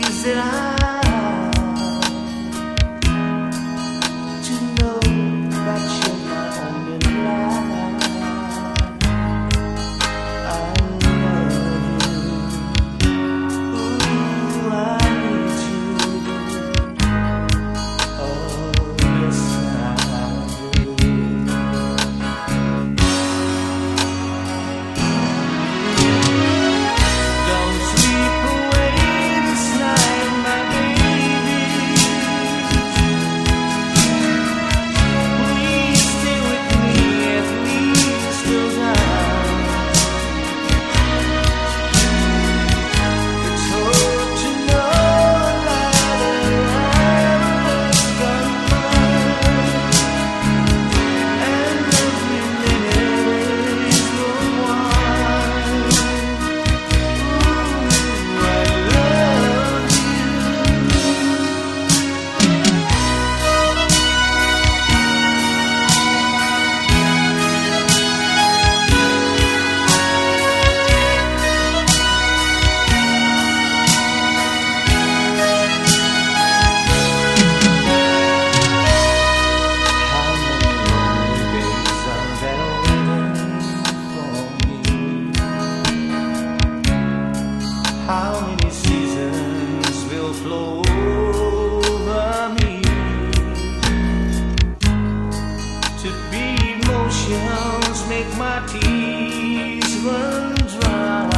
quisieras. How many seasons will flow over me? To be emotions make my tears run dry.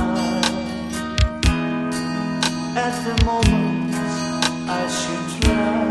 At the moment I should try.